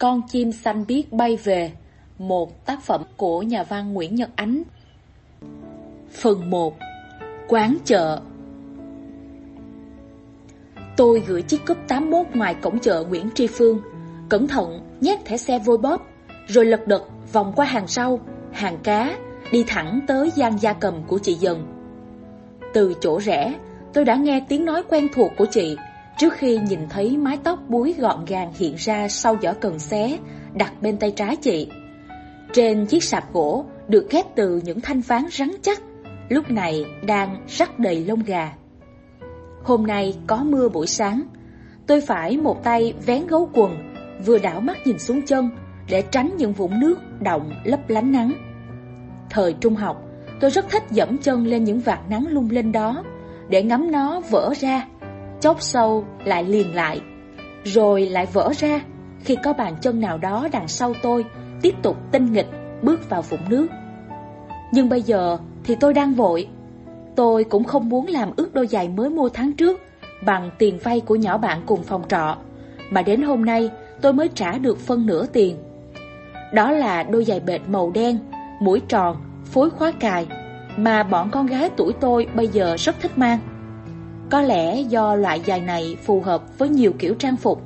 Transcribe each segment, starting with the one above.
Con chim xanh biết bay về, Một tác phẩm của nhà văn Nguyễn Nhật Ánh. Phần 1 Quán chợ. Tôi gửi chiếc cúp 81 ngoài cổng chợ Nguyễn Tri Phương, Cẩn thận nhét thẻ xe vôi bóp, Rồi lật đật vòng qua hàng sau, Hàng cá, Đi thẳng tới gian gia cầm của chị Dần. Từ chỗ rẽ, Tôi đã nghe tiếng nói quen thuộc của chị Trước khi nhìn thấy mái tóc búi gọn gàng hiện ra sau giỏ cần xé đặt bên tay trái chị. Trên chiếc sạp gỗ được ghép từ những thanh ván rắn chắc, lúc này đang rắc đầy lông gà. Hôm nay có mưa buổi sáng, tôi phải một tay vén gấu quần, vừa đảo mắt nhìn xuống chân để tránh những vũng nước động lấp lánh nắng. Thời trung học, tôi rất thích dẫm chân lên những vạt nắng lung linh đó để ngắm nó vỡ ra chốc sâu lại liền lại, rồi lại vỡ ra khi có bàn chân nào đó đằng sau tôi tiếp tục tinh nghịch bước vào vũng nước. Nhưng bây giờ thì tôi đang vội. Tôi cũng không muốn làm ướt đôi giày mới mua tháng trước bằng tiền vay của nhỏ bạn cùng phòng trọ, mà đến hôm nay tôi mới trả được phân nửa tiền. Đó là đôi giày bệt màu đen, mũi tròn, phối khóa cài mà bọn con gái tuổi tôi bây giờ rất thích mang. Có lẽ do loại giày này phù hợp với nhiều kiểu trang phục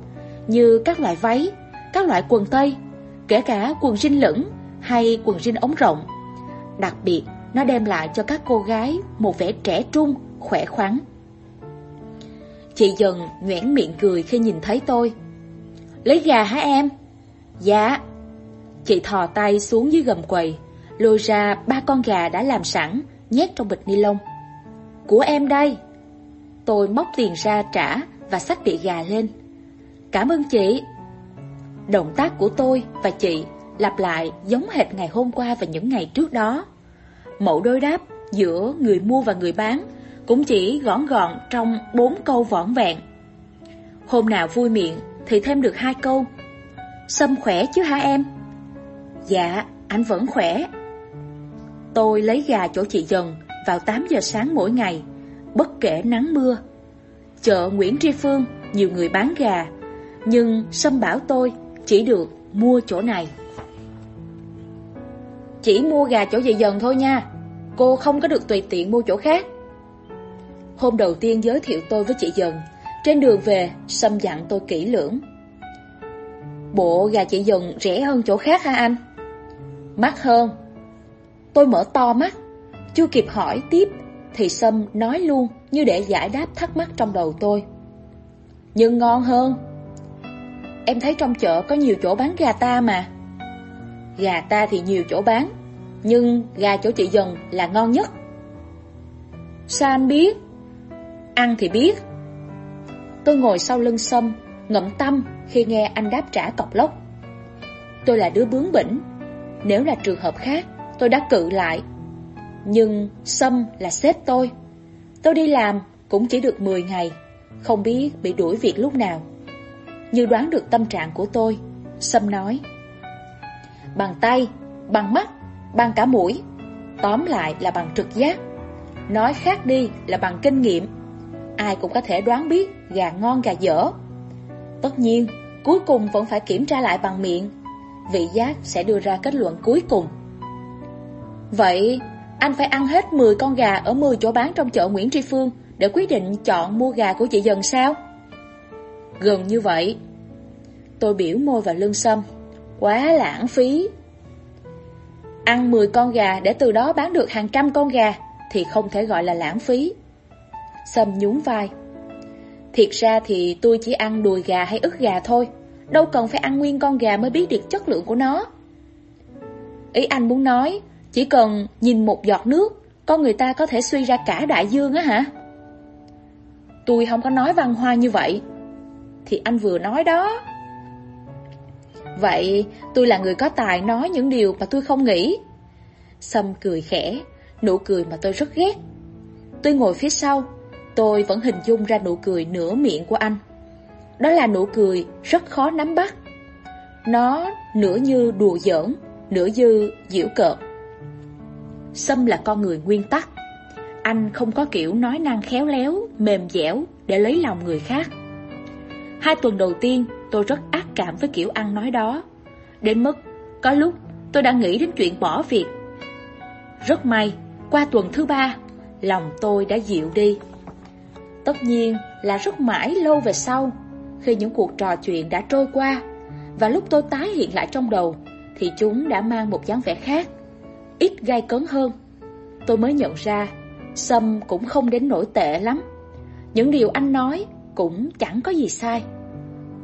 như các loại váy, các loại quần tây, kể cả quần jean lửng hay quần jean ống rộng. Đặc biệt, nó đem lại cho các cô gái một vẻ trẻ trung, khỏe khoắn. Chị dần nhoẻn miệng cười khi nhìn thấy tôi. Lấy gà hả em? Dạ. Chị thò tay xuống dưới gầm quầy, lôi ra ba con gà đã làm sẵn, nhét trong bịch ni lông. Của em đây. Tôi móc tiền ra trả và xách bị gà lên. Cảm ơn chị. Động tác của tôi và chị lặp lại giống hệt ngày hôm qua và những ngày trước đó. Mẫu đối đáp giữa người mua và người bán cũng chỉ gọn gọn trong bốn câu vỏn vẹn. Hôm nào vui miệng thì thêm được hai câu. Sâm khỏe chứ hả em? Dạ, anh vẫn khỏe. Tôi lấy gà chỗ chị dần vào 8 giờ sáng mỗi ngày bất kể nắng mưa. Chợ Nguyễn Tri Phương, nhiều người bán gà, nhưng Sâm bảo tôi chỉ được mua chỗ này. Chỉ mua gà chỗ chị dần thôi nha, cô không có được tùy tiện mua chỗ khác. Hôm đầu tiên giới thiệu tôi với chị dần, trên đường về, Sâm dặn tôi kỹ lưỡng. Bộ gà chị dần rẻ hơn chỗ khác hả anh? Mắc hơn. Tôi mở to mắt, chưa kịp hỏi tiếp thì Sâm nói luôn như để giải đáp thắc mắc trong đầu tôi. Nhưng ngon hơn. Em thấy trong chợ có nhiều chỗ bán gà ta mà. Gà ta thì nhiều chỗ bán, nhưng gà chỗ chị dần là ngon nhất. Sao anh biết? Ăn thì biết. Tôi ngồi sau lưng Sâm, ngậm tâm khi nghe anh đáp trả cọc lốc. Tôi là đứa bướng bỉnh. Nếu là trường hợp khác, tôi đã cự lại nhưng Sâm là sếp tôi. Tôi đi làm cũng chỉ được 10 ngày Không biết bị đuổi việc lúc nào. Như đoán được tâm trạng của tôi Sâm nói Bằng tay, bằng mắt, bằng cả mũi Tóm lại là bằng trực giác Nói khác đi là bằng kinh nghiệm. Ai cũng có thể đoán biết gà ngon gà dở. Tất nhiên Cuối cùng vẫn phải kiểm tra lại bằng miệng Vị giác sẽ đưa ra kết luận cuối cùng. Vậy anh phải ăn hết 10 con gà ở 10 chỗ bán trong chợ Nguyễn Tri Phương để quyết định chọn mua gà của chị dần sao? Gần như vậy. Tôi biểu môi vào lưng sâm. Quá lãng phí. Ăn 10 con gà để từ đó bán được hàng trăm con gà thì không thể gọi là lãng phí. Sâm nhún vai. Thiệt ra thì tôi chỉ ăn đùi gà hay ức gà thôi. Đâu cần phải ăn nguyên con gà mới biết được chất lượng của nó. Ý anh muốn nói chỉ cần nhìn một giọt nước, con người ta có thể suy ra cả đại dương á hả? Tôi không có nói văn hoa như vậy. Thì anh vừa nói đó. Vậy tôi là người có tài nói những điều mà tôi không nghĩ. Sâm cười khẽ, nụ cười mà tôi rất ghét. Tôi ngồi phía sau, tôi vẫn hình dung ra nụ cười nửa miệng của anh. Đó là nụ cười rất khó nắm bắt. Nó nửa như đùa giỡn, nửa như giễu cợt. Sâm là con người nguyên tắc. Anh không có kiểu nói năng khéo léo, mềm dẻo để lấy lòng người khác. Hai tuần đầu tiên tôi rất ác cảm với kiểu ăn nói đó Đến mức có lúc tôi đã nghĩ đến chuyện bỏ việc Rất may qua tuần thứ ba Lòng tôi đã dịu đi Tất nhiên là rất mãi lâu về sau Khi những cuộc trò chuyện đã trôi qua Và lúc tôi tái hiện lại trong đầu Thì chúng đã mang một dáng vẻ khác Ít gai cấn hơn. Tôi mới nhận ra, Sâm cũng không đến nổi tệ lắm. Những điều anh nói cũng chẳng có gì sai.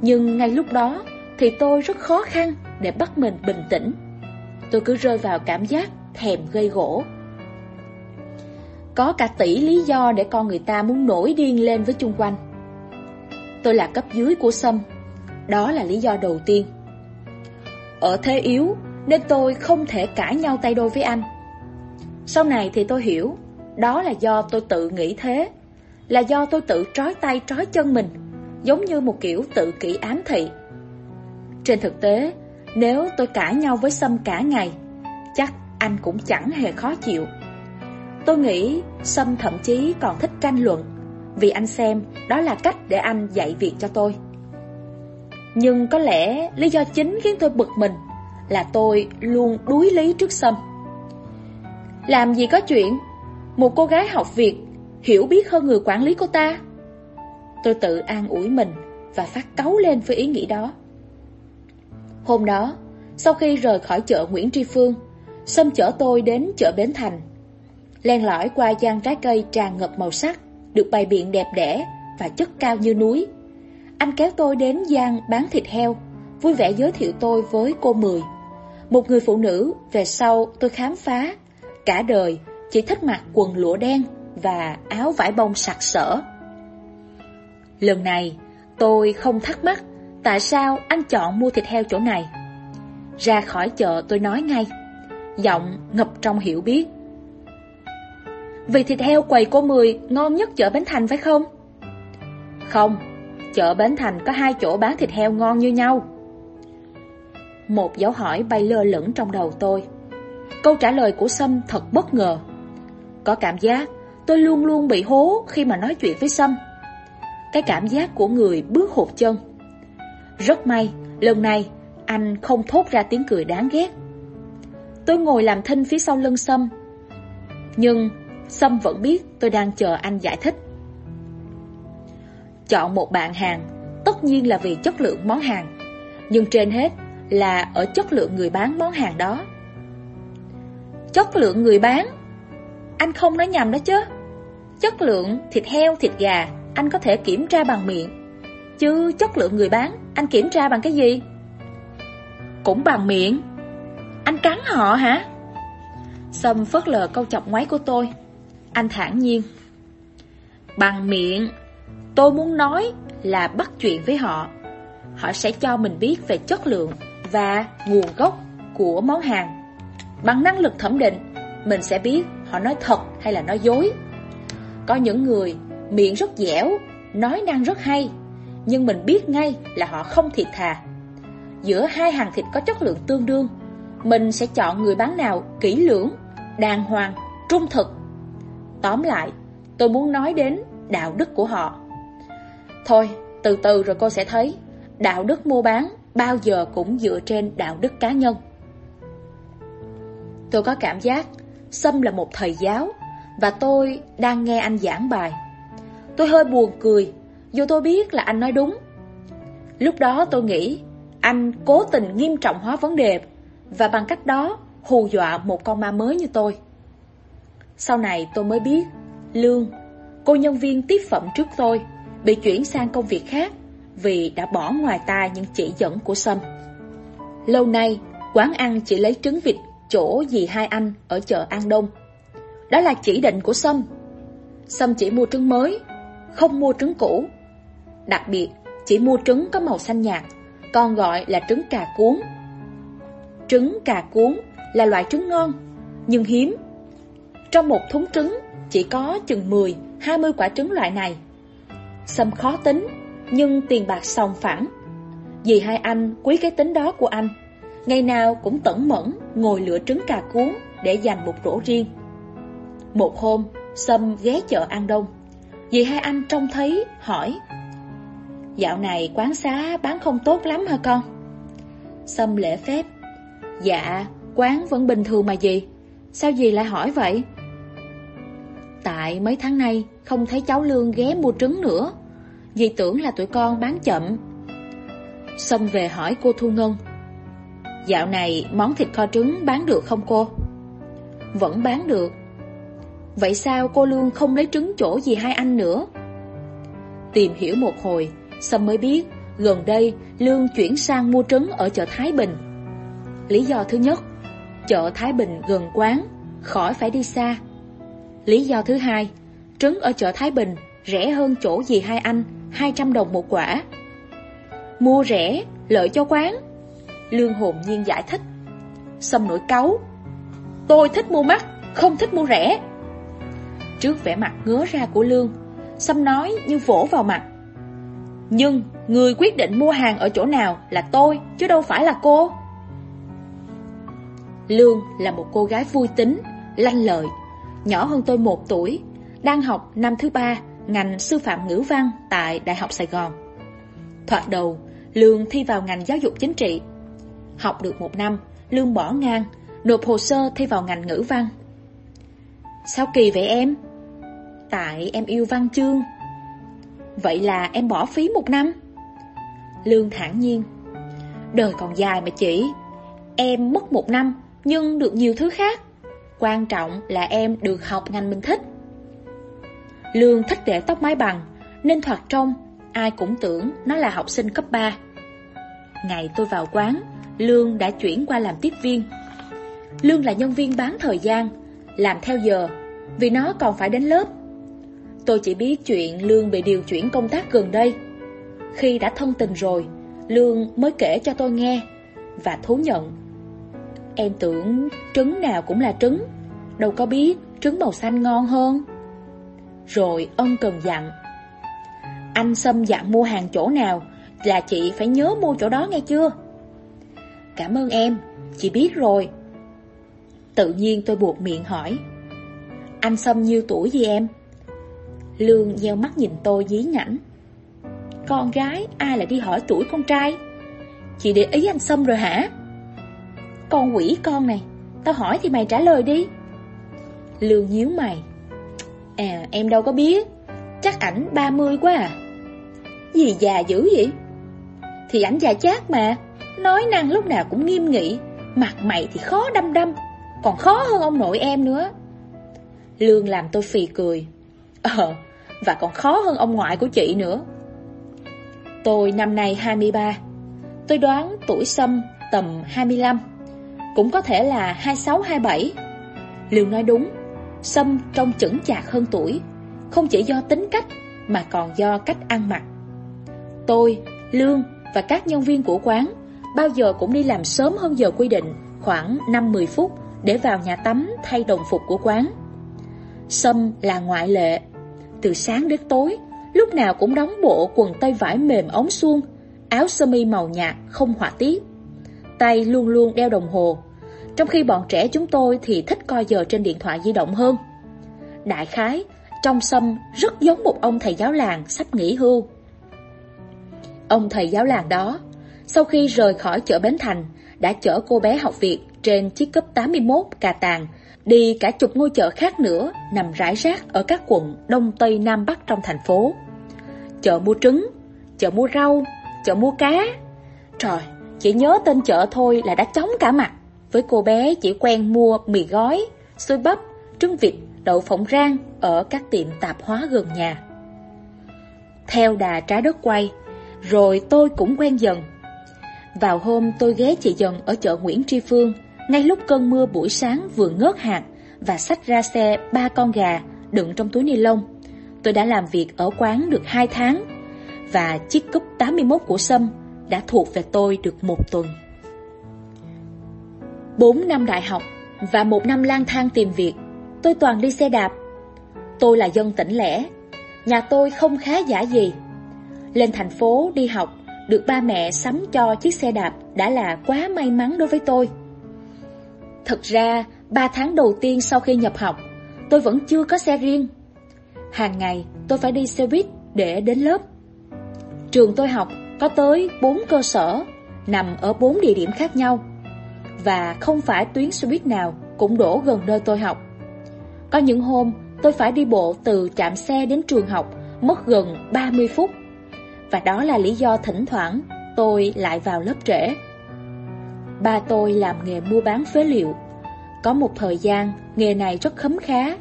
Nhưng ngay lúc đó Thì tôi rất khó khăn để bắt mình bình tĩnh. Tôi cứ rơi vào cảm giác thèm gây gỗ. Có cả tỷ lý do để con người ta muốn nổi điên lên với chung quanh. Tôi là cấp dưới của Sâm. Đó là lý do đầu tiên. Ở thế yếu nên tôi không thể cãi nhau tay đôi với anh. Sau này thì tôi hiểu, Đó là do tôi tự nghĩ thế, Là do tôi tự trói tay trói chân mình, Giống như một kiểu tự kỷ ám thị. Trên thực tế, Nếu tôi cãi nhau với Sâm cả ngày, Chắc anh cũng chẳng hề khó chịu. Tôi nghĩ Sâm thậm chí còn thích tranh luận, Vì anh xem đó là cách để anh dạy việc cho tôi. Nhưng có lẽ lý do chính khiến tôi bực mình là tôi luôn đuối lý trước Sâm. Làm gì có chuyện, Một cô gái học việc Hiểu biết hơn người quản lý cô ta. Tôi tự an ủi mình Và phát cáu lên với ý nghĩ đó. Hôm đó, Sau khi rời khỏi chợ Nguyễn Tri Phương, Sâm chở tôi đến chợ Bến Thành. Len lỏi qua gian trái cây tràn ngập màu sắc, Được bày biện đẹp đẽ Và chất cao như núi. Anh kéo tôi đến gian bán thịt heo. Vui vẻ giới thiệu tôi với cô Mười. Một người phụ nữ Về sau tôi khám phá. Cả đời chỉ thích mặc quần lụa đen Và áo vải bông sặc sỡ. Lần này tôi không thắc mắc Tại sao anh chọn mua thịt heo chỗ này. Ra khỏi chợ tôi nói ngay Giọng ngập trong hiểu biết. Vì thịt heo quầy cô Mười ngon nhất chợ Bến Thành phải không? Không, chợ Bến Thành có hai chỗ bán thịt heo ngon như nhau. Một dấu hỏi bay lơ lửng trong đầu tôi. Câu trả lời của Sâm thật bất ngờ. Có cảm giác tôi luôn luôn bị hố khi mà nói chuyện với Sâm. Cái cảm giác của người bước hụt chân. Rất may, lần này anh không thốt ra tiếng cười đáng ghét. Tôi ngồi làm thinh phía sau lưng Sâm. Nhưng Sâm vẫn biết tôi đang chờ anh giải thích. Chọn một bạn hàng Tất nhiên là vì chất lượng món hàng. Nhưng trên hết là ở chất lượng người bán món hàng đó. Chất lượng người bán? Anh không nói nhầm đó chứ. Chất lượng thịt heo, thịt gà Anh có thể kiểm tra bằng miệng. Chứ chất lượng người bán Anh kiểm tra bằng cái gì? Cũng bằng miệng. Anh cắn họ hả? Sâm phớt lờ câu chọc ngoáy của tôi. Anh thản nhiên. Bằng miệng Tôi muốn nói là bắt chuyện với họ. Họ sẽ cho mình biết về chất lượng. Và nguồn gốc của món hàng Bằng năng lực thẩm định Mình sẽ biết họ nói thật hay là nói dối Có những người miệng rất dẻo Nói năng rất hay Nhưng mình biết ngay là họ không thiệt thà Giữa hai hàng thịt có chất lượng tương đương mình sẽ chọn người bán nào kỹ lưỡng, đàng hoàng, trung thực. Tóm lại, tôi muốn nói đến đạo đức của họ. Thôi, từ từ rồi cô sẽ thấy, đạo đức mua bán bao giờ cũng dựa trên đạo đức cá nhân. Tôi có cảm giác Sâm là một thầy giáo và tôi đang nghe anh giảng bài. Tôi hơi buồn cười, dù tôi biết là anh nói đúng. Lúc đó tôi nghĩ anh cố tình nghiêm trọng hóa vấn đề và bằng cách đó hù dọa một con ma mới như tôi. Sau này tôi mới biết, Lương, cô nhân viên tiếp phẩm trước tôi, bị chuyển sang công việc khác vì đã bỏ ngoài tai những chỉ dẫn của Sâm. Lâu nay, quán ăn chỉ lấy trứng vịt chỗ dì hai anh ở chợ An Đông. Đó là chỉ định của Sâm. Sâm chỉ mua trứng mới, không mua trứng cũ. Đặc biệt, chỉ mua trứng có màu xanh nhạt, còn gọi là trứng cà cuốn Trứng cà cuốn là loại trứng ngon, nhưng hiếm. Trong một thúng trứng chỉ có chừng 10, 20 quả trứng loại này. Sâm khó tính, nhưng tiền bạc sòng phẳng. Vì hai anh quý cái tính đó của anh, ngày nào cũng tẩn mẫn ngồi lựa trứng cà cuốn để dành một rổ riêng. Một hôm, Sâm ghé chợ An Đông. Vì hai anh trông thấy, hỏi Dạo này quán xá bán không tốt lắm hả con? Sâm lễ phép Dạ, quán vẫn bình thường mà gì Sao gì lại hỏi vậy? Tại mấy tháng nay không thấy cháu Lương ghé mua trứng nữa Dì tưởng là tụi con bán chậm. Xong về hỏi cô Thu Ngân, Dạo này món thịt kho trứng bán được không cô? Vẫn bán được. Vậy sao cô Lương không lấy trứng chỗ gì hai anh nữa? Tìm hiểu một hồi Sâm mới biết gần đây Lương chuyển sang mua trứng ở chợ Thái Bình. Lý do thứ nhất, Chợ Thái Bình gần quán, Khỏi phải đi xa. Lý do thứ hai, Trứng ở chợ Thái Bình rẻ hơn chỗ gì hai anh. 200 đồng một quả. Mua rẻ, lợi cho quán. Lương hồn nhiên giải thích. Sâm nổi cáu. Tôi thích mua mắc, không thích mua rẻ. Trước vẻ mặt ngứa ra của Lương Sâm nói như vỗ vào mặt. Nhưng người quyết định mua hàng ở chỗ nào là tôi Chứ đâu phải là cô. Lương là một cô gái vui tính, lanh lợi. Nhỏ hơn tôi một tuổi Đang học năm thứ ba. Ngành sư phạm ngữ văn tại Đại học Sài Gòn. Thoạt đầu Lương thi vào ngành giáo dục chính trị. Học được một năm Lương bỏ ngang Nộp hồ sơ thi vào ngành ngữ văn. Sao kỳ vậy em? Tại em yêu văn chương. Vậy là em bỏ phí một năm. Lương thản nhiên. Đời còn dài mà chỉ, Em mất một năm Nhưng được nhiều thứ khác. Quan trọng là em được học ngành mình thích. Lương thích để tóc mái bằng, Nên thoạt trông, Ai cũng tưởng nó là học sinh cấp 3 Ngày tôi vào quán, Lương đã chuyển qua làm tiếp viên. Lương là nhân viên bán thời gian, Làm theo giờ, Vì nó còn phải đến lớp. Tôi chỉ biết chuyện Lương bị điều chuyển công tác gần đây. Khi đã thân tình rồi, Lương mới kể cho tôi nghe Và thú nhận. Em tưởng trứng nào cũng là trứng, Đâu có biết trứng màu xanh ngon hơn. Rồi ông cần dặn, Anh sâm dặn mua hàng chỗ nào Là chị phải nhớ mua chỗ đó nghe chưa Cảm ơn em, Chị biết rồi Tự nhiên tôi buộc miệng hỏi, Anh Sâm nhiêu tuổi gì em? Lương gieo mắt nhìn tôi dí nhảnh, Con gái, ai lại đi hỏi tuổi con trai? Chị để ý anh Sâm rồi hả? Con quỷ con này, Tao hỏi thì mày trả lời đi Lương nhíu mày À em đâu có biết. Chắc ảnh 30 quá à. Gì già dữ vậy? Thì ảnh già chát mà. Nói năng lúc nào cũng nghiêm nghị. Mặt mày thì khó đâm đâm Còn khó hơn ông nội em nữa. Lương làm tôi phì cười. Ờ Và còn khó hơn ông ngoại của chị nữa. Tôi năm nay 23 Tôi đoán tuổi Sâm tầm 25 Cũng có thể là 26-27 Lương nói đúng. Sâm trông chững chạc hơn tuổi Không chỉ do tính cách Mà còn do cách ăn mặc Tôi, Lương và các nhân viên của quán bao giờ cũng đi làm sớm hơn giờ quy định, khoảng 5-10 phút để vào nhà tắm thay đồng phục của quán. Sâm là ngoại lệ. Từ sáng đến tối, lúc nào cũng đóng bộ quần tây vải mềm ống suông, áo sơ mi màu nhạt không họa tiết. Tay luôn luôn đeo đồng hồ, trong khi bọn trẻ chúng tôi thì thích coi giờ trên điện thoại di động hơn. Đại khái, trong Sâm rất giống một ông thầy giáo làng sắp nghỉ hưu. Ông thầy giáo làng đó sau khi rời khỏi chợ Bến Thành, đã chở cô bé học việc trên chiếc cấp 81 cà tàng, đi cả chục ngôi chợ khác nữa nằm rải rác ở các quận Đông Tây Nam Bắc trong thành phố. Chợ mua trứng, chợ mua rau, chợ mua cá. Trời, chỉ nhớ tên chợ thôi là đã chóng cả mặt. Với cô bé chỉ quen mua mì gói, xôi bắp, trứng vịt, đậu phộng rang ở các tiệm tạp hóa gần nhà. Theo đà trái đất quay, rồi tôi cũng quen dần vào hôm tôi ghé chị dần ở chợ Nguyễn Tri Phương, ngay lúc cơn mưa buổi sáng vừa ngớt hạt và xách ra xe ba con gà đựng trong túi ni lông. Tôi đã làm việc ở quán được 2 tháng và chiếc cúp 81 của Sâm đã thuộc về tôi được một tuần. 4 năm đại học và một năm lang thang tìm việc, tôi toàn đi xe đạp. Tôi là dân tỉnh lẻ, nhà tôi không khá giả gì. Lên thành phố đi học được ba mẹ sắm cho chiếc xe đạp đã là quá may mắn đối với tôi. Thật ra, ba tháng đầu tiên sau khi nhập học, tôi vẫn chưa có xe riêng. Hàng ngày, tôi phải đi xe buýt để đến lớp. Trường tôi học có tới 4 cơ sở, nằm ở 4 địa điểm khác nhau. Và không phải tuyến xe buýt nào cũng đổ gần nơi tôi học. Có những hôm tôi phải đi bộ từ trạm xe đến trường học mất gần 30 phút. Và đó là lý do thỉnh thoảng tôi lại vào lớp trễ. Ba tôi làm nghề mua bán phế liệu. Có một thời gian nghề này rất khấm khá.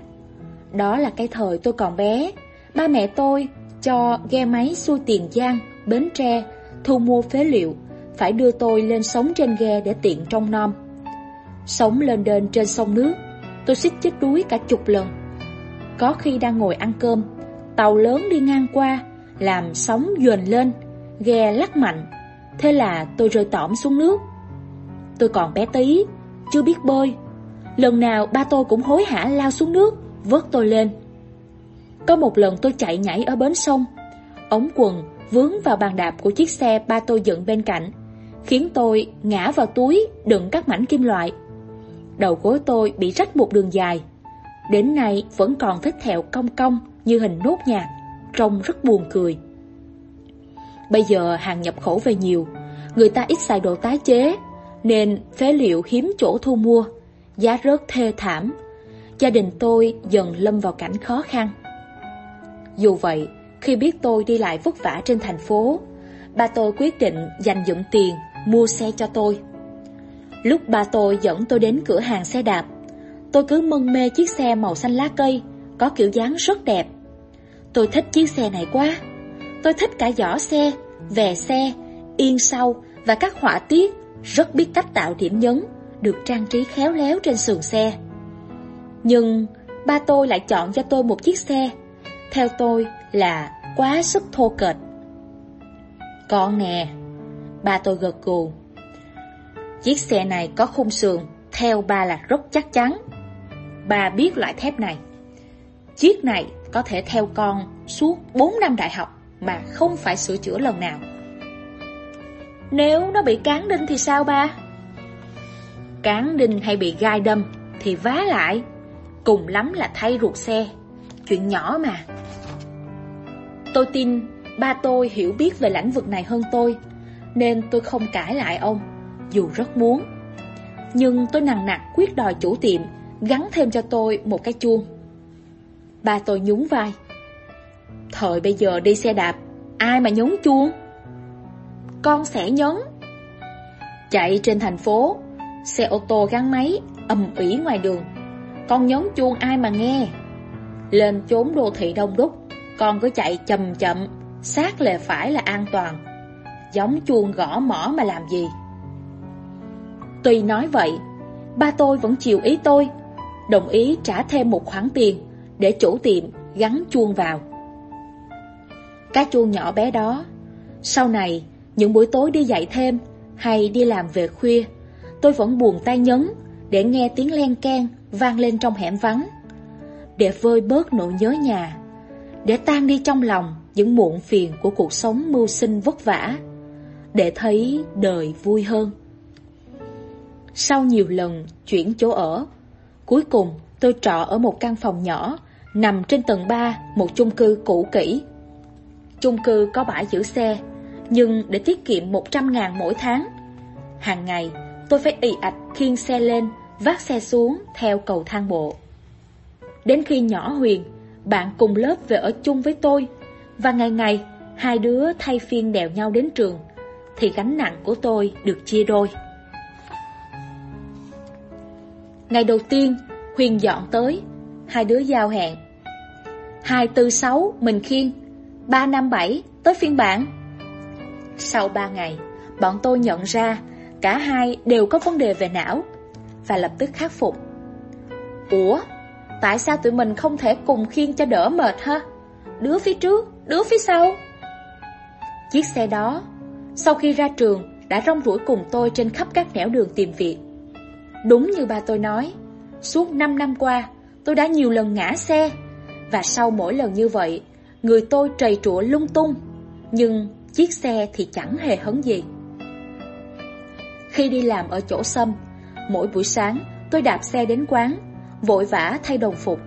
Đó là cái thời tôi còn bé. Ba mẹ tôi cho ghe máy xuôi tiền giang, bến tre, thu mua phế liệu, phải đưa tôi lên sống trên ghe để tiện trong nom. Sống lên đên trên sông nước, tôi xích chết đuối cả chục lần. Có khi đang ngồi ăn cơm, tàu lớn đi ngang qua, làm sóng dồn lên, ghe lắc mạnh, thế là tôi rơi tõm xuống nước. Tôi còn bé tí, chưa biết bơi. Lần nào ba tôi cũng hối hả lao xuống nước, vớt tôi lên. Có một lần tôi chạy nhảy ở bến sông, ống quần vướng vào bàn đạp của chiếc xe ba tôi dựng bên cạnh, khiến tôi ngã vào túi đựng các mảnh kim loại. Đầu gối tôi bị rách một đường dài, đến nay vẫn còn vết thẹo cong cong như hình nốt nhạc, trông rất buồn cười. Bây giờ hàng nhập khẩu về nhiều, người ta ít xài đồ tái chế, nên phế liệu hiếm chỗ thu mua, giá rớt thê thảm. Gia đình tôi dần lâm vào cảnh khó khăn. Dù vậy, khi biết tôi đi lại vất vả trên thành phố, ba tôi quyết định dành dụm tiền mua xe cho tôi. Lúc ba tôi dẫn tôi đến cửa hàng xe đạp, tôi cứ mân mê chiếc xe màu xanh lá cây, có kiểu dáng rất đẹp. Tôi thích chiếc xe này quá. Tôi thích cả giỏ xe, vè xe, yên sau và các họa tiết rất biết cách tạo điểm nhấn, được trang trí khéo léo trên sườn xe. Nhưng ba tôi lại chọn cho tôi một chiếc xe, theo tôi là quá sức thô kệch. Con nè, ba tôi gật gù. Chiếc xe này có khung sườn, theo ba là rất chắc chắn. Ba biết loại thép này. Chiếc này có thể theo con suốt 4 năm đại học mà không phải sửa chữa lần nào. Nếu nó bị cán đinh thì sao ba? Cán đinh hay bị gai đâm thì vá lại, cùng lắm là thay ruột xe. Chuyện nhỏ mà. Tôi tin ba tôi hiểu biết về lãnh vực này hơn tôi, nên tôi không cãi lại ông, dù rất muốn. Nhưng tôi nặng nặc quyết đòi chủ tiệm gắn thêm cho tôi một cái chuông. Ba tôi nhún vai. Thời bây giờ đi xe đạp, ai mà nhún chuông? Con sẽ nhấn. Chạy trên thành phố, xe ô tô gắn máy, ầm ỉ ngoài đường. Con nhấn chuông ai mà nghe? Lên chốn đô thị đông đúc, con cứ chạy chậm chậm, sát lề phải là an toàn. Giống chuông gõ mỏ mà làm gì? Tuy nói vậy, ba tôi vẫn chiều ý tôi, đồng ý trả thêm một khoản tiền để chủ tiệm gắn chuông vào. Cái chuông nhỏ bé đó, sau này những buổi tối đi dạy thêm hay đi làm về khuya, tôi vẫn buồn tay nhấn để nghe tiếng len keng vang lên trong hẻm vắng. Để vơi bớt nỗi nhớ nhà, để tan đi trong lòng những muộn phiền của cuộc sống mưu sinh vất vả, để thấy đời vui hơn. Sau nhiều lần chuyển chỗ ở, cuối cùng tôi trọ ở một căn phòng nhỏ nằm trên tầng 3 một chung cư cũ kỹ. Chung cư có bãi giữ xe, nhưng để tiết kiệm 100 ngàn mỗi tháng. Hàng ngày, tôi phải ị ạch khiêng xe lên, vác xe xuống theo cầu thang bộ. Đến khi nhỏ Huyền, bạn cùng lớp về ở chung với tôi, và ngày ngày hai đứa thay phiên đèo nhau đến trường, thì gánh nặng của tôi được chia đôi. Ngày đầu tiên, Huyền dọn tới, hai đứa giao hẹn. 246 mình khiên, 357 tới phiên bản. Sau 3 ngày, bọn tôi nhận ra cả hai đều có vấn đề về não và lập tức khắc phục. Ủa, tại sao tụi mình không thể cùng khiên cho đỡ mệt ha? Đứa phía trước, đứa phía sau. Chiếc xe đó, sau khi ra trường, đã rong ruổi cùng tôi trên khắp các nẻo đường tìm việc. Đúng như ba tôi nói, suốt 5 năm qua, tôi đã nhiều lần ngã xe, và sau mỗi lần như vậy, người tôi trầy trụa lung tung, nhưng chiếc xe thì chẳng hề hấn gì. Khi đi làm ở chỗ sâm, mỗi buổi sáng tôi đạp xe đến quán, vội vã thay đồng phục,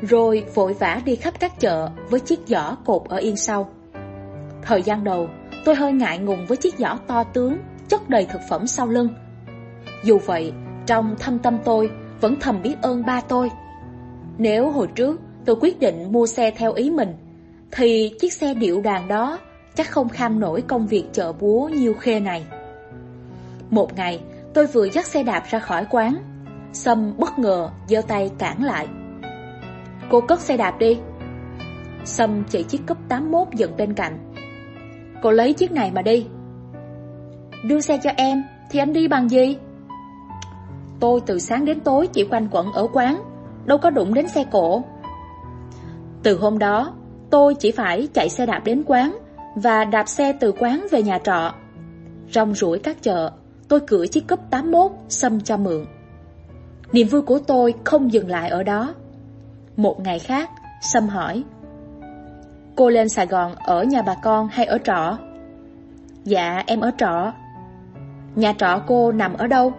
rồi vội vã đi khắp các chợ với chiếc giỏ cột ở yên sau. Thời gian đầu, tôi hơi ngại ngùng với chiếc giỏ to tướng, chất đầy thực phẩm sau lưng. Dù vậy, trong thâm tâm tôi vẫn thầm biết ơn ba tôi. Nếu hồi trước tôi quyết định mua xe theo ý mình, thì chiếc xe điệu đàn đó chắc không kham nổi công việc chợ búa nhiêu khê này. Một ngày, tôi vừa dắt xe đạp ra khỏi quán, Sâm bất ngờ giơ tay cản lại. Cô cất xe đạp đi. Sâm chỉ chiếc cúp 81 dựng bên cạnh. Cô lấy chiếc này mà đi. Đưa xe cho em, thì anh đi bằng gì? Tôi từ sáng đến tối chỉ quanh quẩn ở quán, đâu có đụng đến xe cổ. Từ hôm đó, tôi chỉ phải chạy xe đạp đến quán và đạp xe từ quán về nhà trọ. Rong ruổi các chợ, tôi cưỡi chiếc cúp 81 xâm cho mượn. Niềm vui của tôi không dừng lại ở đó. Một ngày khác, Sâm hỏi Cô lên Sài Gòn ở nhà bà con hay ở trọ? Dạ, em ở trọ. Nhà trọ cô nằm ở đâu?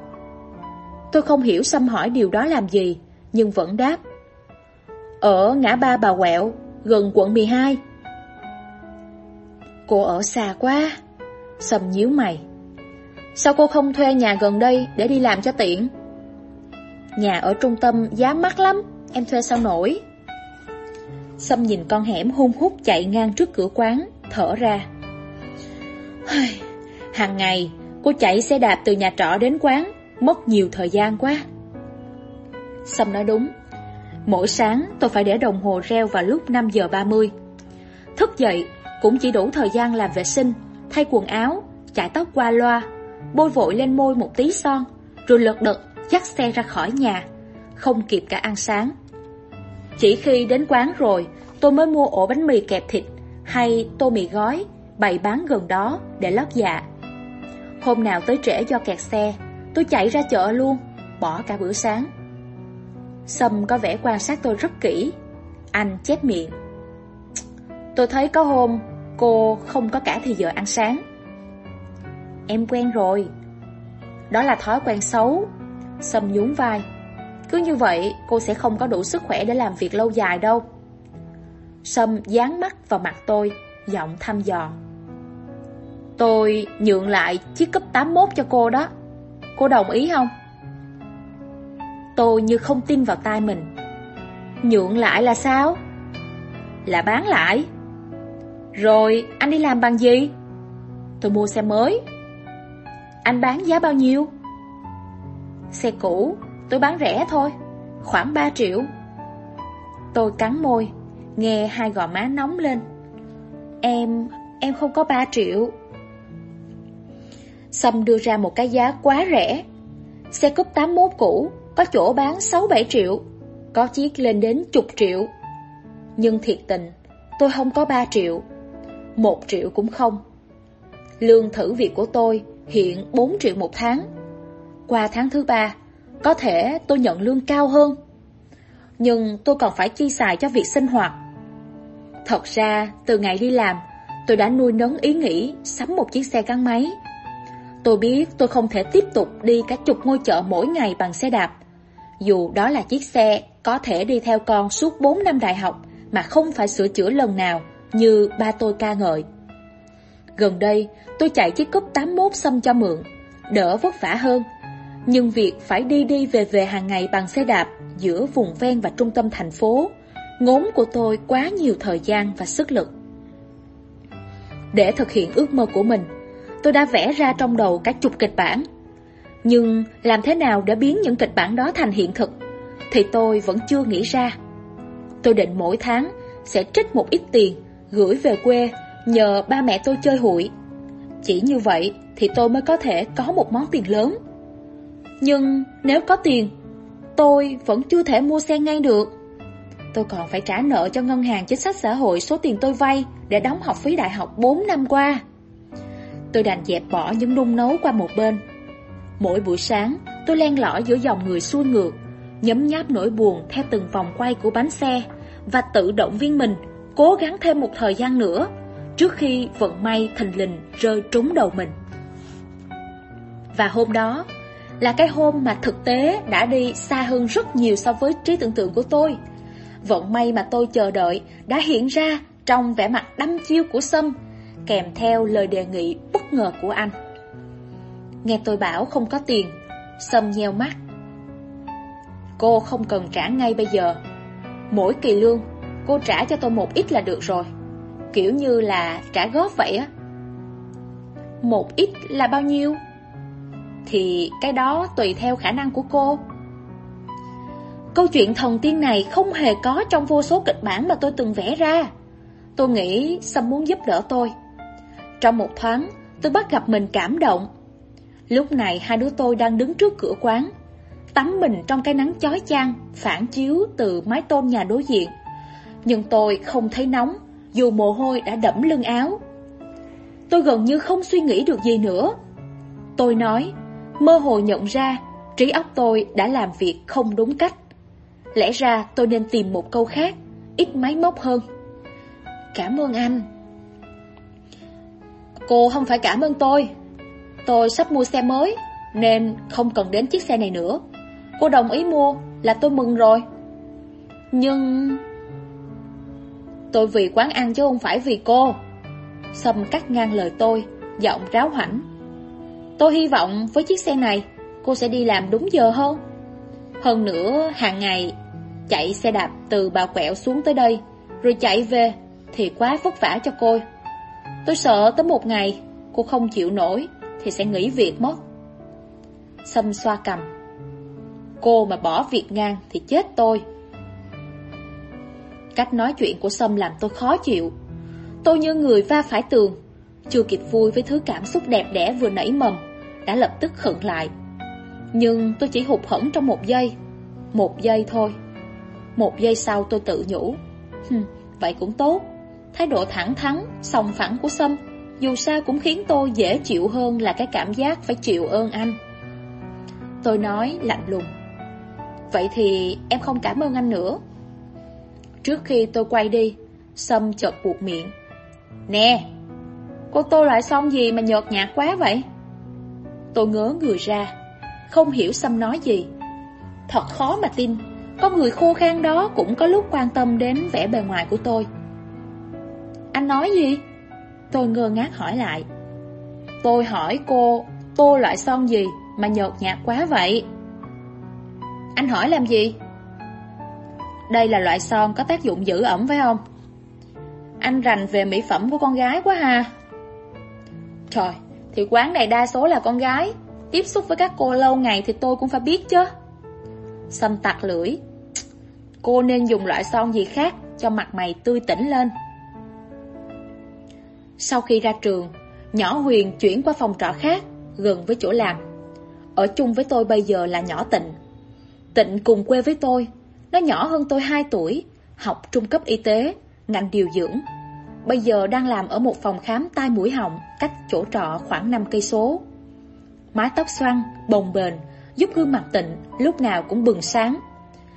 Tôi không hiểu xâm hỏi điều đó làm gì, nhưng vẫn đáp. Ở ngã ba Bà Quẹo, gần quận 12. Cô ở xa quá. sầm nhíu mày. Sao cô không thuê nhà gần đây để đi làm cho tiện? Nhà ở trung tâm giá mắc lắm, em thuê sao nổi. Sâm nhìn con hẻm hung hút chạy ngang trước cửa quán, thở ra. Hàng ngày, cô chạy xe đạp từ nhà trọ đến quán, mất nhiều thời gian quá. Sâm nói đúng. Mỗi sáng tôi phải để đồng hồ reo vào lúc 5 giờ 30. Thức dậy cũng chỉ đủ thời gian làm vệ sinh, thay quần áo, chải tóc qua loa, bôi vội lên môi một tí son, rồi lật đật dắt xe ra khỏi nhà, không kịp cả ăn sáng. Chỉ khi đến quán rồi, tôi mới mua ổ bánh mì kẹp thịt hay tô mì gói bày bán gần đó để lót dạ. Hôm nào tới trễ do kẹt xe, tôi chạy ra chợ luôn, bỏ cả bữa sáng. Sâm có vẻ quan sát tôi rất kỹ. Anh chép miệng. Tôi thấy có hôm cô không có cả thì giờ ăn sáng. Em quen rồi. Đó là thói quen xấu. Sâm nhún vai. Cứ như vậy cô sẽ không có đủ sức khỏe để làm việc lâu dài đâu. Sâm dán mắt vào mặt tôi, giọng thăm dò. Tôi nhượng lại chiếc cấp 81 cho cô đó. Cô đồng ý không? Tôi như không tin vào tai mình. Nhượng lại là sao? Là bán lại. Rồi anh đi làm bằng gì? Tôi mua xe mới. Anh bán giá bao nhiêu? Xe cũ, tôi bán rẻ thôi, khoảng 3 triệu. Tôi cắn môi, nghe hai gò má nóng lên. Em, em không có 3 triệu. Sâm đưa ra một cái giá quá rẻ. Xe cúp 81 cũ, có chỗ bán 6-7 triệu, có chiếc lên đến chục triệu. Nhưng thiệt tình, tôi không có 3 triệu, 1 triệu cũng không. Lương thử việc của tôi hiện 4 triệu một tháng. Qua tháng thứ ba, có thể tôi nhận lương cao hơn. Nhưng tôi còn phải chi xài cho việc sinh hoạt. Thật ra, từ ngày đi làm, tôi đã nuôi nấng ý nghĩ sắm một chiếc xe gắn máy. Tôi biết tôi không thể tiếp tục đi cả chục ngôi chợ mỗi ngày bằng xe đạp. Dù đó là chiếc xe có thể đi theo con suốt 4 năm đại học mà không phải sửa chữa lần nào như ba tôi ca ngợi. Gần đây, tôi chạy chiếc cúp 81 xâm cho mượn, đỡ vất vả hơn. Nhưng việc phải đi đi về về hàng ngày bằng xe đạp giữa vùng ven và trung tâm thành phố, ngốn của tôi quá nhiều thời gian và sức lực. Để thực hiện ước mơ của mình, tôi đã vẽ ra trong đầu cả chục kịch bản. Nhưng làm thế nào để biến những kịch bản đó thành hiện thực, thì tôi vẫn chưa nghĩ ra. Tôi định mỗi tháng sẽ trích một ít tiền, gửi về quê, nhờ ba mẹ tôi chơi hụi. Chỉ như vậy thì tôi mới có thể có một món tiền lớn. Nhưng nếu có tiền, tôi vẫn chưa thể mua xe ngay được. Tôi còn phải trả nợ cho ngân hàng chính sách xã hội số tiền tôi vay để đóng học phí đại học 4 năm qua. Tôi đành dẹp bỏ những nung nấu qua một bên. Mỗi buổi sáng, tôi len lỏi giữa dòng người xuôi ngược, nhấm nháp nỗi buồn theo từng vòng quay của bánh xe và tự động viên mình cố gắng thêm một thời gian nữa trước khi vận may thình lình rơi trúng đầu mình. Và hôm đó là cái hôm mà thực tế đã đi xa hơn rất nhiều so với trí tưởng tượng của tôi. Vận may mà tôi chờ đợi đã hiện ra trong vẻ mặt đăm chiêu của Sâm kèm theo lời đề nghị bất ngờ của anh. Nghe tôi bảo không có tiền, Sâm nheo mắt. Cô không cần trả ngay bây giờ. Mỗi kỳ lương, cô trả cho tôi một ít là được rồi. Kiểu như là trả góp vậy á. Một ít là bao nhiêu? Thì cái đó tùy theo khả năng của cô. Câu chuyện thần tiên này không hề có trong vô số kịch bản mà tôi từng vẽ ra. Tôi nghĩ Sâm muốn giúp đỡ tôi. Trong một thoáng, tôi bắt gặp mình cảm động. Lúc này hai đứa tôi đang đứng trước cửa quán, tắm mình trong cái nắng chói chang, phản chiếu từ mái tôn nhà đối diện. Nhưng tôi không thấy nóng, dù mồ hôi đã đẫm lưng áo. Tôi gần như không suy nghĩ được gì nữa. Tôi nói, mơ hồ nhận ra, trí óc tôi đã làm việc không đúng cách. Lẽ ra tôi nên tìm một câu khác, ít máy móc hơn. Cảm ơn anh. Cô không phải cảm ơn tôi. Tôi sắp mua xe mới, nên không cần đến chiếc xe này nữa. Cô đồng ý mua là tôi mừng rồi. Nhưng... Tôi vì quán ăn chứ không phải vì cô. Sâm cắt ngang lời tôi, giọng ráo hoảnh. Tôi hy vọng với chiếc xe này, cô sẽ đi làm đúng giờ hơn. Hơn nữa, hàng ngày, chạy xe đạp từ bà quẹo xuống tới đây, rồi chạy về, thì quá vất vả cho cô. Tôi sợ tới một ngày, cô không chịu nổi, thì sẽ nghỉ việc mất. Sâm xoa cầm. Cô mà bỏ việc ngang thì chết tôi. Cách nói chuyện của Sâm làm tôi khó chịu. Tôi như người va phải tường, chưa kịp vui với thứ cảm xúc đẹp đẽ vừa nảy mầm, đã lập tức khựng lại. Nhưng tôi chỉ hụt hẫng trong một giây, một giây thôi. Một giây sau tôi tự nhủ, vậy cũng tốt. Thái độ thẳng thắn, sòng phẳng của Sâm, dù sao cũng khiến tôi dễ chịu hơn là cái cảm giác phải chịu ơn anh. Tôi nói lạnh lùng. Vậy thì em không cảm ơn anh nữa. Trước khi tôi quay đi, Sâm chợt buộc miệng. Nè, cô tô lại xong gì mà nhợt nhạt quá vậy? Tôi ngớ người ra, không hiểu Sâm nói gì. Thật khó mà tin, có người khô khan đó cũng có lúc quan tâm đến vẻ bề ngoài của tôi. Anh nói gì? Tôi ngơ ngác hỏi lại. Tôi hỏi cô, tô loại son gì mà nhợt nhạt quá vậy? Anh hỏi làm gì? Đây là loại son có tác dụng giữ ẩm phải không? Anh rành về mỹ phẩm của con gái quá ha. Trời, thì quán này đa số là con gái. Tiếp xúc với các cô lâu ngày thì tôi cũng phải biết chứ. Xâm tặc lưỡi. Cô nên dùng loại son gì khác cho mặt mày tươi tỉnh lên. Sau khi ra trường, nhỏ Huyền chuyển qua phòng trọ khác, gần với chỗ làm. Ở chung với tôi bây giờ là nhỏ Tịnh. Tịnh cùng quê với tôi, nó nhỏ hơn tôi 2 tuổi, học trung cấp y tế, ngành điều dưỡng. Bây giờ đang làm ở một phòng khám tai mũi họng, cách chỗ trọ khoảng 5 cây số. Mái tóc xoăn, bồng bềnh, giúp gương mặt Tịnh lúc nào cũng bừng sáng.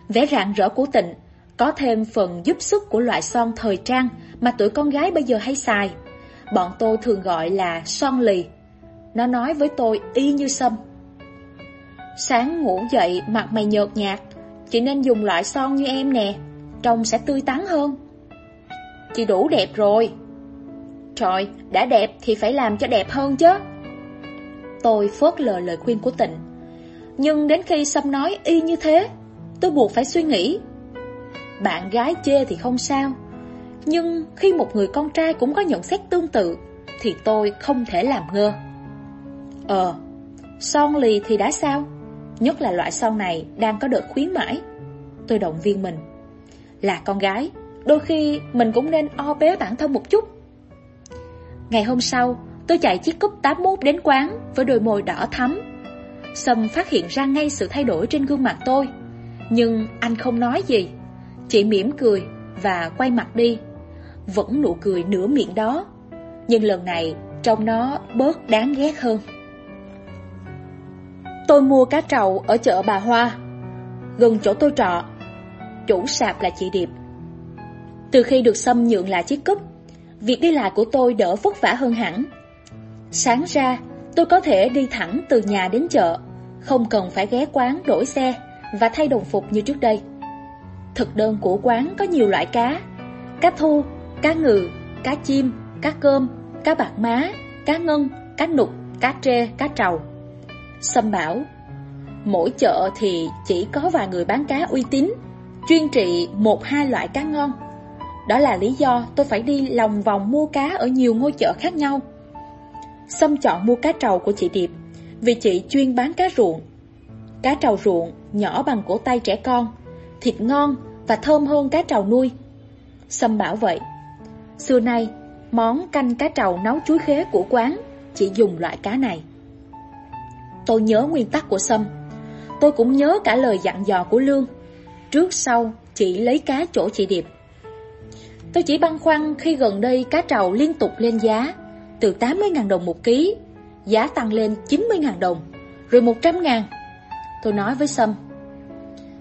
Vẻ rạng rỡ của Tịnh có thêm phần giúp sức của loại son thời trang mà tuổi con gái bây giờ hay xài. Bọn tôi thường gọi là son lì. Nó nói với tôi y như sâm. Sáng ngủ dậy mặt mày nhợt nhạt, chị nên dùng loại son như em nè, trông sẽ tươi tắn hơn. Chị đủ đẹp rồi. Trời, đã đẹp thì phải làm cho đẹp hơn chứ. Tôi phớt lờ lời khuyên của tịnh. Nhưng đến khi Sâm nói y như thế, tôi buộc phải suy nghĩ. Bạn gái chê thì không sao, nhưng khi một người con trai cũng có nhận xét tương tự Thì tôi không thể làm ngơ Ờ Son lì thì đã sao Nhất là loại son này đang có đợt khuyến mãi Tôi động viên mình Là con gái Đôi khi mình cũng nên o bế bản thân một chút. Ngày hôm sau, Tôi chạy chiếc cúp 81 đến quán Với đôi môi đỏ thắm. Sâm phát hiện ra ngay sự thay đổi trên gương mặt tôi. Nhưng anh không nói gì. Chỉ mỉm cười Và quay mặt đi. Vẫn nụ cười nửa miệng đó. Nhưng lần này, Trông nó bớt đáng ghét hơn. Tôi mua cá trầu ở chợ bà Hoa. Gần chỗ tôi trọ, Chủ sạp là chị Điệp. Từ khi được xâm nhượng lại chiếc cúp Việc đi lại của tôi đỡ vất vả hơn hẳn Sáng ra Tôi có thể đi thẳng từ nhà đến chợ Không cần phải ghé quán đổi xe Và thay đồng phục như trước đây Thực đơn của quán có nhiều loại cá Cá thu, cá ngừ, cá chim, cá cơm, cá bạc má, cá ngân, cá nục, cá trê, cá trầu. Sâm bảo, mỗi chợ thì chỉ có vài người bán cá uy tín, chuyên trị một hai loại cá ngon. Đó là lý do tôi phải đi lòng vòng mua cá ở nhiều ngôi chợ khác nhau. Sâm chọn mua cá trầu của chị Điệp, vì chị chuyên bán cá ruộng. Cá trầu ruộng nhỏ bằng cổ tay trẻ con, thịt ngon và thơm hơn cá trầu nuôi. Sâm bảo vậy. Xưa nay, món canh cá trầu nấu chuối khế của quán chỉ dùng loại cá này. Tôi nhớ nguyên tắc của Sâm. Tôi cũng nhớ cả lời dặn dò của Lương. Trước sau, chị lấy cá chỗ chị Điệp. Tôi chỉ băn khoăn khi gần đây cá trầu liên tục lên giá, từ 80.000 đồng một ký, giá tăng lên 90.000 đồng, rồi 100.000. Tôi nói với Sâm,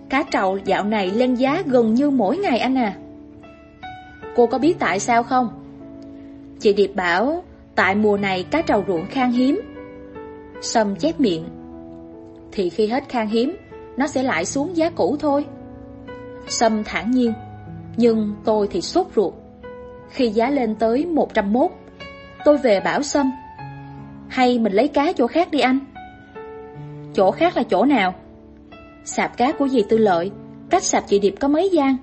cá trầu dạo này lên giá gần như mỗi ngày anh à. Cô có biết tại sao không? Chị Điệp bảo, tại mùa này cá trầu ruộng khan hiếm. Sâm chép miệng. Thì khi hết khan hiếm, nó sẽ lại xuống giá cũ thôi. Sâm thản nhiên, nhưng tôi thì sốt ruột. Khi giá lên tới 101, tôi về bảo Sâm. Hay mình lấy cá chỗ khác đi anh? Chỗ khác là chỗ nào? Sạp cá của dì Tư Lợi, cách sạp chị Điệp có mấy gian.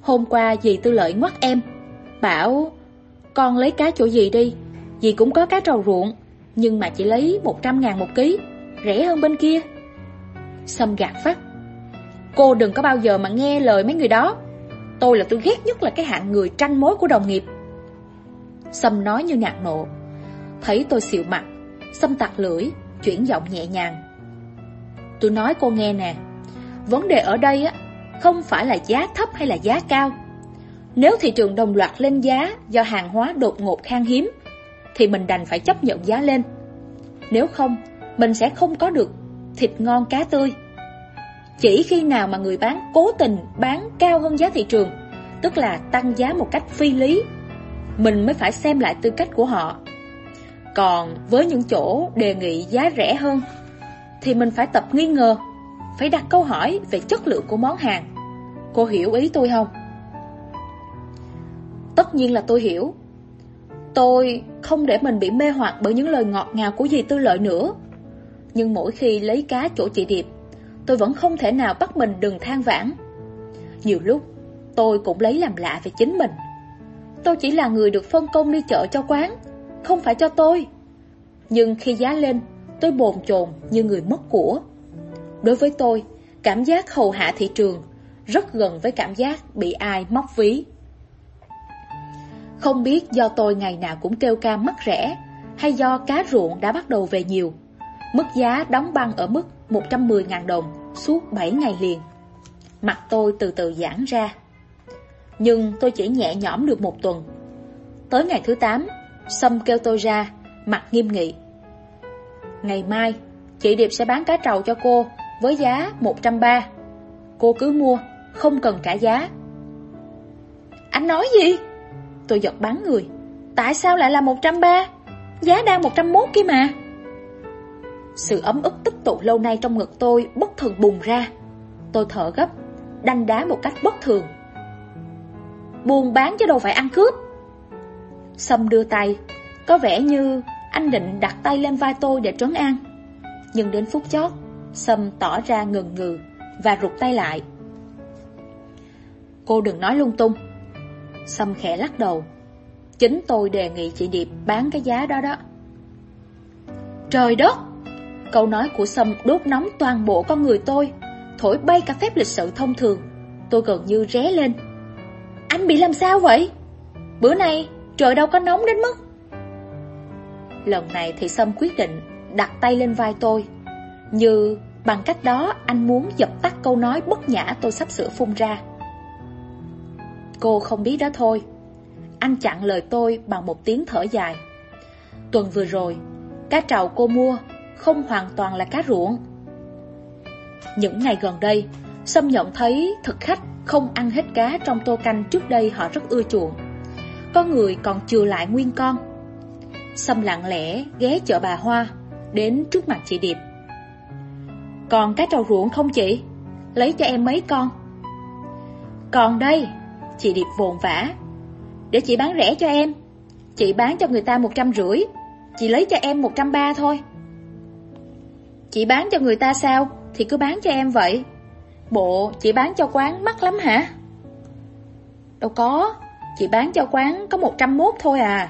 Hôm qua dì Tư Lợi ngoắt em, bảo con lấy cá chỗ gì đi, dì cũng có cá trầu ruộng, nhưng mà chỉ lấy 100 ngàn một ký, rẻ hơn bên kia. Sâm gạt phát. Cô đừng có bao giờ mà nghe lời mấy người đó. Tôi là tôi ghét nhất là cái hạng người tranh mối của đồng nghiệp. Sâm nói như ngạc nộ. Thấy tôi xịu mặt, Sâm tặc lưỡi, chuyển giọng nhẹ nhàng. Tôi nói cô nghe nè, vấn đề ở đây á không phải là giá thấp hay là giá cao. Nếu thị trường đồng loạt lên giá do hàng hóa đột ngột khan hiếm, thì mình đành phải chấp nhận giá lên. Nếu không, mình sẽ không có được thịt ngon cá tươi. Chỉ khi nào mà người bán cố tình bán cao hơn giá thị trường, tức là tăng giá một cách phi lý, mình mới phải xem lại tư cách của họ. Còn với những chỗ đề nghị giá rẻ hơn, thì mình phải tập nghi ngờ, phải đặt câu hỏi về chất lượng của món hàng. Cô hiểu ý tôi không? Tất nhiên là tôi hiểu. Tôi không để mình bị mê hoặc bởi những lời ngọt ngào của dì tư lợi nữa. Nhưng mỗi khi lấy cá chỗ chị Điệp, tôi vẫn không thể nào bắt mình đừng than vãn. Nhiều lúc, tôi cũng lấy làm lạ về chính mình. Tôi chỉ là người được phân công đi chợ cho quán, không phải cho tôi. Nhưng khi giá lên, tôi bồn chồn như người mất của. Đối với tôi, cảm giác hầu hạ thị trường rất gần với cảm giác bị ai móc ví. Không biết do tôi ngày nào cũng kêu ca mất rẻ hay do cá ruộng đã bắt đầu về nhiều. Mức giá đóng băng ở mức 110.000 đồng suốt 7 ngày liền. Mặt tôi từ từ giãn ra. Nhưng tôi chỉ nhẹ nhõm được một tuần. Tới ngày thứ 8, Sâm kêu tôi ra, mặt nghiêm nghị. Ngày mai, chị Điệp sẽ bán cá trầu cho cô với giá 130. Cô cứ mua, không cần trả giá. Anh nói gì? Tôi giật bắn người. Tại sao lại là 130? Giá đang 101 kia mà. Sự ấm ức tích tụ lâu nay trong ngực tôi bất thường bùng ra. Tôi thở gấp, đanh đá một cách bất thường. Buồn bán chứ đâu phải ăn cướp. Sâm đưa tay, có vẻ như anh định đặt tay lên vai tôi để trấn an. Nhưng đến phút chót, Sâm tỏ ra ngừng ngừ và rụt tay lại. Cô đừng nói lung tung. Sâm khẽ lắc đầu. Chính tôi đề nghị chị Điệp bán cái giá đó đó. Trời đất! Câu nói của Sâm đốt nóng toàn bộ con người tôi, thổi bay cả phép lịch sự thông thường. Tôi gần như ré lên. Anh bị làm sao vậy? Bữa nay trời đâu có nóng đến mức. Lần này thì Sâm quyết định đặt tay lên vai tôi. Như bằng cách đó anh muốn dập tắt câu nói bất nhã tôi sắp sửa phun ra. Cô không biết đó thôi. Anh chặn lời tôi bằng một tiếng thở dài. Tuần vừa rồi, cá trầu cô mua không hoàn toàn là cá ruộng. Những ngày gần đây, Sâm nhận thấy thực khách không ăn hết cá trong tô canh trước đây họ rất ưa chuộng. Có người còn chừa lại nguyên con. Sâm lặng lẽ ghé chợ bà Hoa, đến trước mặt chị Điệp. Còn cá trầu ruộng không chị? Lấy cho em mấy con. Còn đây, chị Điệp vồn vã. Để chị bán rẻ cho em. Chị bán cho người ta một trăm rưỡi Chị lấy cho em một trăm ba thôi Chị bán cho người ta sao? Thì cứ bán cho em vậy. Bộ chị bán cho quán mắc lắm hả? Đâu có. Chị bán cho quán có một trăm mốt thôi à.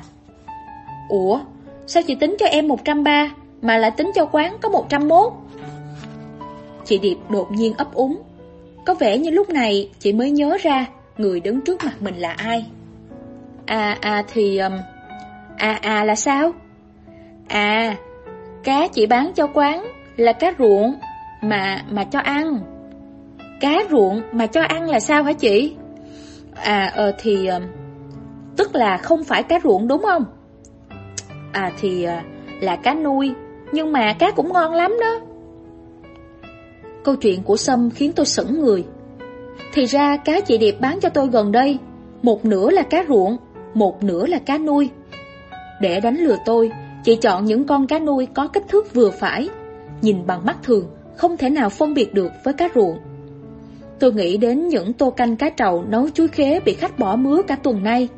Ủa Sao chị tính cho em một trăm ba Mà lại tính cho quán có một trăm mốt? Chị Điệp đột nhiên ấp úng. Có vẻ như lúc này chị mới nhớ ra Người đứng trước mặt mình là ai. À à thì um, À à là sao? À Cá chị bán cho quán là cá ruộng Mà mà cho ăn. Cá ruộng mà cho ăn là sao hả chị? À ờ thì ờ, Tức là không phải cá ruộng đúng không? À thì ờ, là cá nuôi, Nhưng mà cá cũng ngon lắm đó. Câu chuyện của Sâm khiến tôi sững người. Thì ra cá chị Điệp bán cho tôi gần đây, Một nửa là cá ruộng, Một nửa là cá nuôi. Để đánh lừa tôi, Chị chọn những con cá nuôi có kích thước vừa phải Nhìn bằng mắt thường Không thể nào phân biệt được với cá ruộng. Tôi nghĩ đến những tô canh cá trầu nấu chuối khế bị khách bỏ mứa cả tuần nay.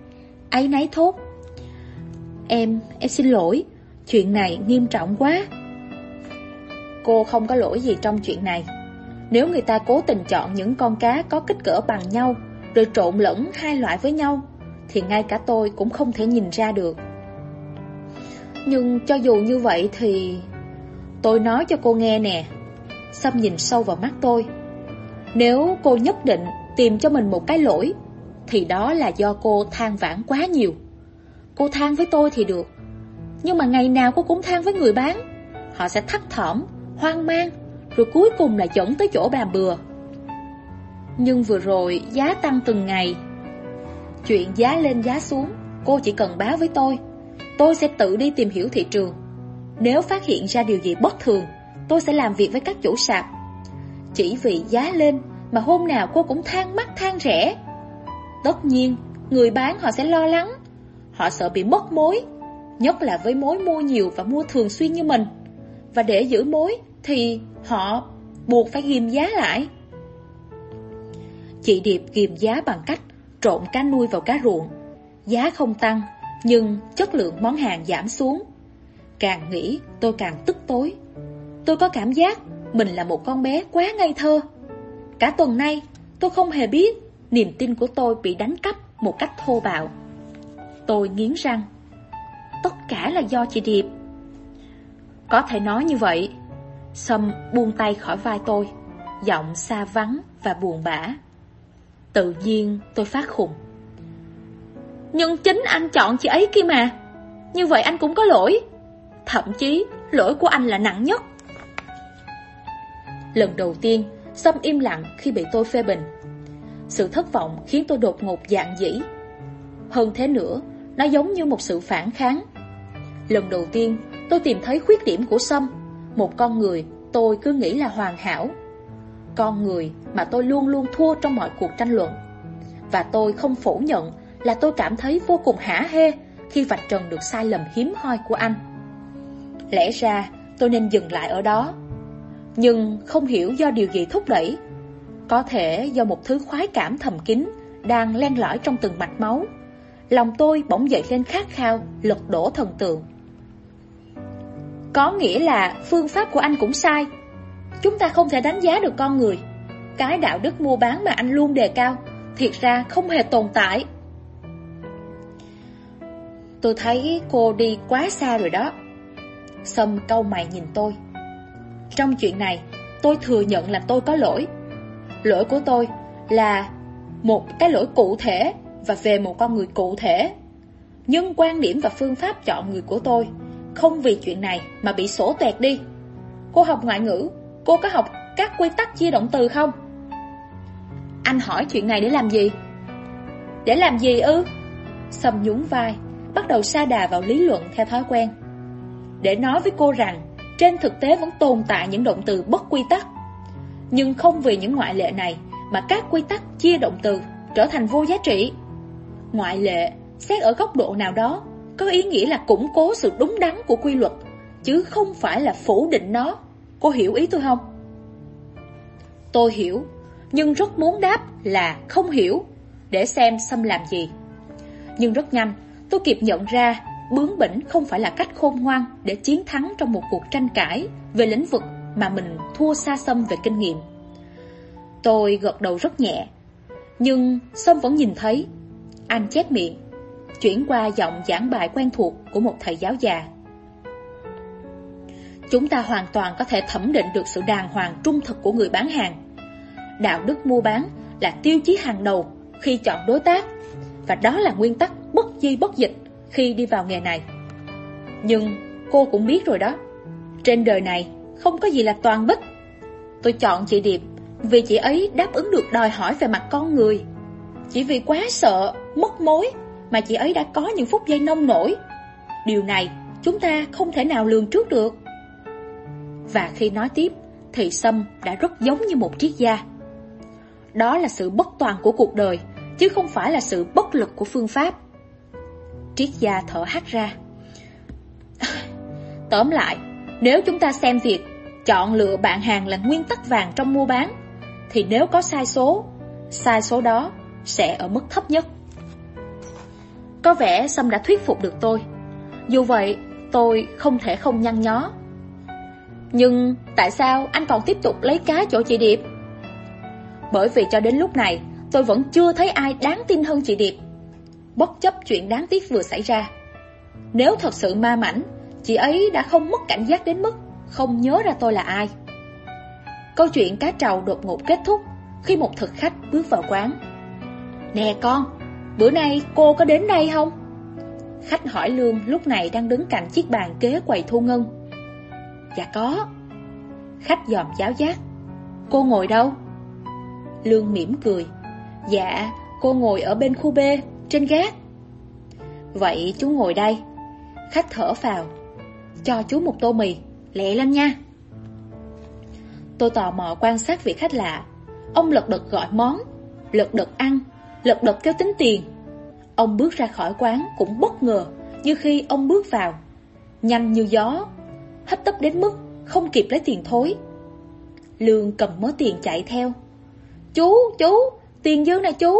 Ấy nấy thốt. Em, em xin lỗi Chuyện này nghiêm trọng quá. Cô không có lỗi gì trong chuyện này. Nếu người ta cố tình chọn những con cá có kích cỡ bằng nhau Rồi trộn lẫn hai loại với nhau Thì ngay cả tôi cũng không thể nhìn ra được. Nhưng cho dù như vậy thì Tôi nói cho cô nghe nè sâm nhìn sâu vào mắt tôi Nếu cô nhất định tìm cho mình một cái lỗi Thì đó là do cô than vãn quá nhiều Cô than với tôi thì được Nhưng mà ngày nào cô cũng than với người bán Họ sẽ thắt thỏm hoang mang, rồi cuối cùng là dẫn tới chỗ bà bừa. Nhưng vừa rồi giá tăng từng ngày. Chuyện giá lên giá xuống, cô chỉ cần báo với tôi. Tôi sẽ tự đi tìm hiểu thị trường. Nếu phát hiện ra điều gì bất thường, tôi sẽ làm việc với các chủ sạp. Chỉ vì giá lên mà hôm nào cô cũng than mắc than rẻ. Tất nhiên, người bán họ sẽ lo lắng. Họ sợ bị mất mối, nhất là với mối mua nhiều và mua thường xuyên như mình và để giữ mối thì họ buộc phải ghim giá lại. Chị Điệp ghim giá bằng cách trộn cá nuôi vào cá ruộng. Giá không tăng, nhưng chất lượng món hàng giảm xuống. Càng nghĩ tôi càng tức tối. Tôi có cảm giác mình là một con bé quá ngây thơ. Cả tuần nay tôi không hề biết niềm tin của tôi bị đánh cắp một cách thô bạo. Tôi nghiến răng. Tất cả là do chị Điệp. Có thể nói như vậy. Sâm buông tay khỏi vai tôi, giọng xa vắng và buồn bã. Tự nhiên tôi phát khùng. Nhưng chính anh chọn chị ấy kia mà. Như vậy anh cũng có lỗi. Thậm chí lỗi của anh là nặng nhất. Lần đầu tiên, Sâm im lặng khi bị tôi phê bình. Sự thất vọng khiến tôi đột ngột dạng dĩ. Hơn thế nữa, nó giống như một sự phản kháng. Lần đầu tiên, tôi tìm thấy khuyết điểm của Sâm, một con người tôi cứ nghĩ là hoàn hảo. Con người mà tôi luôn luôn thua trong mọi cuộc tranh luận. Và tôi không phủ nhận là tôi cảm thấy vô cùng hả hê khi vạch trần được sai lầm hiếm hoi của anh. Lẽ ra tôi nên dừng lại ở đó. Nhưng không hiểu do điều gì thúc đẩy. Có thể do một thứ khoái cảm thầm kín đang len lỏi trong từng mạch máu. Lòng tôi bỗng dậy lên khát khao, lật đổ thần tượng. Có nghĩa là phương pháp của anh cũng sai Chúng ta không thể đánh giá được con người Cái đạo đức mua bán mà anh luôn đề cao Thiệt ra không hề tồn tại Tôi thấy cô đi quá xa rồi đó Sâm câu mày nhìn tôi Trong chuyện này, Tôi thừa nhận là tôi có lỗi Lỗi của tôi là Một cái lỗi cụ thể Và về một con người cụ thể Nhưng quan điểm và phương pháp chọn người của tôi không vì chuyện này mà bị sổ tẹt đi Cô học ngoại ngữ, Cô có học các quy tắc chia động từ không? Anh hỏi chuyện này để làm gì? Để làm gì ư? sầm nhún vai, Bắt đầu sa đà vào lý luận theo thói quen để nói với cô rằng Trên thực tế vẫn tồn tại những động từ bất quy tắc Nhưng không vì những ngoại lệ này Mà các quy tắc chia động từ Trở thành vô giá trị Ngoại lệ Xét ở góc độ nào đó có ý nghĩa là củng cố sự đúng đắn của quy luật, chứ không phải là phủ định nó. Cô hiểu ý tôi không? Tôi hiểu, nhưng rất muốn đáp là không hiểu, để xem xâm làm gì. Nhưng rất nhanh, tôi kịp nhận ra bướng bỉnh không phải là cách khôn ngoan để chiến thắng trong một cuộc tranh cãi về lĩnh vực mà mình thua xa xâm về kinh nghiệm. Tôi gật đầu rất nhẹ, nhưng Sâm vẫn nhìn thấy. Anh chép miệng, chuyển qua giọng giảng bài quen thuộc của một thầy giáo già. Chúng ta hoàn toàn có thể thẩm định được sự đàng hoàng trung thực của người bán hàng. Đạo đức mua bán là tiêu chí hàng đầu khi chọn đối tác, và đó là nguyên tắc bất di bất dịch khi đi vào nghề này. Nhưng cô cũng biết rồi đó, trên đời này không có gì là toàn bích. Tôi chọn chị Điệp vì chị ấy đáp ứng được đòi hỏi về mặt con người. Chỉ vì quá sợ, mất mối mà chị ấy đã có những phút giây nông nổi. Điều này chúng ta không thể nào lường trước được. Và khi nói tiếp, thì Sâm đã rất giống như một triết gia. Đó là sự bất toàn của cuộc đời, chứ không phải là sự bất lực của phương pháp. Triết gia thở hắt ra. Tóm lại, nếu chúng ta xem việc chọn lựa bạn hàng là nguyên tắc vàng trong mua bán, thì nếu có sai số, sai số đó sẽ ở mức thấp nhất. Có vẻ Sâm đã thuyết phục được tôi. Dù vậy, tôi không thể không nhăn nhó. Nhưng tại sao anh còn tiếp tục lấy cá chỗ chị Điệp? Bởi vì cho đến lúc này, tôi vẫn chưa thấy ai đáng tin hơn chị Điệp. Bất chấp chuyện đáng tiếc vừa xảy ra. Nếu thật sự ma mảnh, chị ấy đã không mất cảnh giác đến mức không nhớ ra tôi là ai. Câu chuyện cá trầu đột ngột kết thúc khi một thực khách bước vào quán. Nè con, bữa nay cô có đến đây không? Khách hỏi Lương lúc này đang đứng cạnh chiếc bàn kế quầy thu ngân. Dạ có. Khách dòm giáo giác. Cô ngồi đâu? Lương mỉm cười. Dạ, cô ngồi ở bên khu B, trên gác. Vậy chú ngồi đây. Khách thở vào. Cho chú một tô mì, lẹ lên nha. Tôi tò mò quan sát vị khách lạ. Ông lật đật gọi món, lật đật ăn, lật đật kêu tính tiền. Ông bước ra khỏi quán cũng bất ngờ như khi ông bước vào. Nhanh như gió, hấp tấp đến mức không kịp lấy tiền thối. Lương cầm mớ tiền chạy theo. Chú, chú, tiền dư nè chú.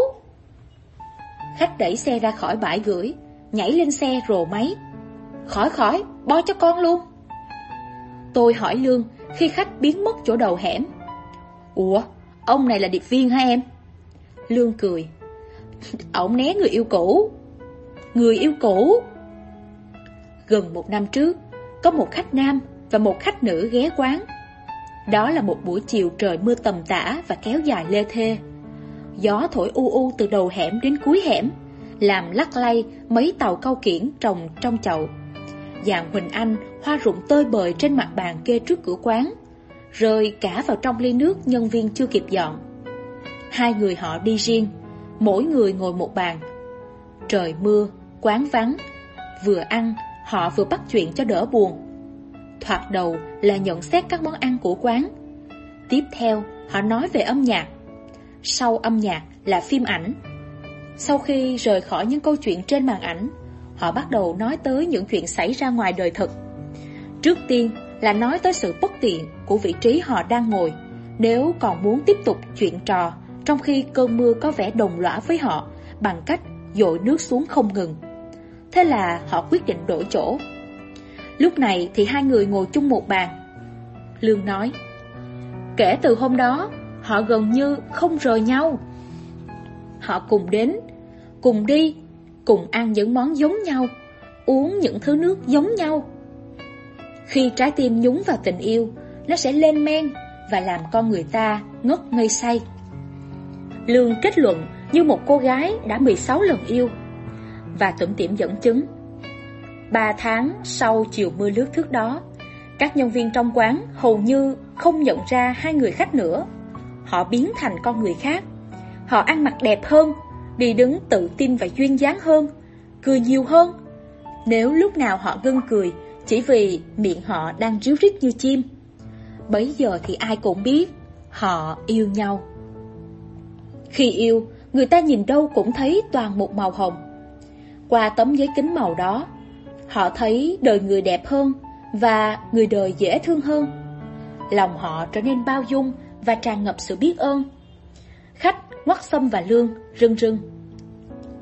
Khách đẩy xe ra khỏi bãi gửi, nhảy lên xe rồ máy. Khỏi khỏi, bo cho con luôn. Tôi hỏi Lương khi khách biến mất chỗ đầu hẻm. Ủa, ông này là điệp viên hả em? Lương cười. Ông né người yêu cũ. Người yêu cũ? Gần một năm trước, có một khách nam và một khách nữ ghé quán. Đó là một buổi chiều trời mưa tầm tã và kéo dài lê thê. Gió thổi u u từ đầu hẻm đến cuối hẻm, làm lắc lay mấy tàu câu kiển trồng trong chậu. Dạng Huỳnh Anh hoa rụng tơi bời trên mặt bàn kê trước cửa quán, rơi cả vào trong ly nước nhân viên chưa kịp dọn. Hai người họ đi riêng, mỗi người ngồi một bàn. Trời mưa, quán vắng, vừa ăn, họ vừa bắt chuyện cho đỡ buồn. Thoạt đầu là nhận xét các món ăn của quán. Tiếp theo, họ nói về âm nhạc. Sau âm nhạc là phim ảnh. Sau khi rời khỏi những câu chuyện trên màn ảnh, họ bắt đầu nói tới những chuyện xảy ra ngoài đời thực. Trước tiên là nói tới sự bất tiện của vị trí họ đang ngồi, nếu còn muốn tiếp tục chuyện trò, trong khi cơn mưa có vẻ đồng lõa với họ bằng cách dội nước xuống không ngừng. Thế là họ quyết định đổi chỗ. Lúc này thì hai người ngồi chung một bàn. Lương nói, kể từ hôm đó, họ gần như không rời nhau. Họ cùng đến, cùng đi, cùng ăn những món giống nhau, uống những thứ nước giống nhau. Khi trái tim nhúng vào tình yêu, nó sẽ lên men và làm con người ta ngất ngây say. Lương kết luận như một cô gái đã 16 lần yêu và tủm tỉm dẫn chứng. Ba tháng sau chiều mưa lướt thước đó, các nhân viên trong quán hầu như không nhận ra hai người khách nữa. Họ biến thành con người khác. Họ ăn mặc đẹp hơn, đi đứng tự tin và duyên dáng hơn, cười nhiều hơn. Nếu lúc nào họ ngưng cười, chỉ vì miệng họ đang ríu rít như chim. Bấy giờ thì ai cũng biết, họ yêu nhau. Khi yêu, người ta nhìn đâu cũng thấy toàn một màu hồng. Qua tấm giấy kính màu đó, họ thấy đời người đẹp hơn và người đời dễ thương hơn. Lòng họ trở nên bao dung và tràn ngập sự biết ơn. Khách, ngoắt xâm và lương, rưng rưng.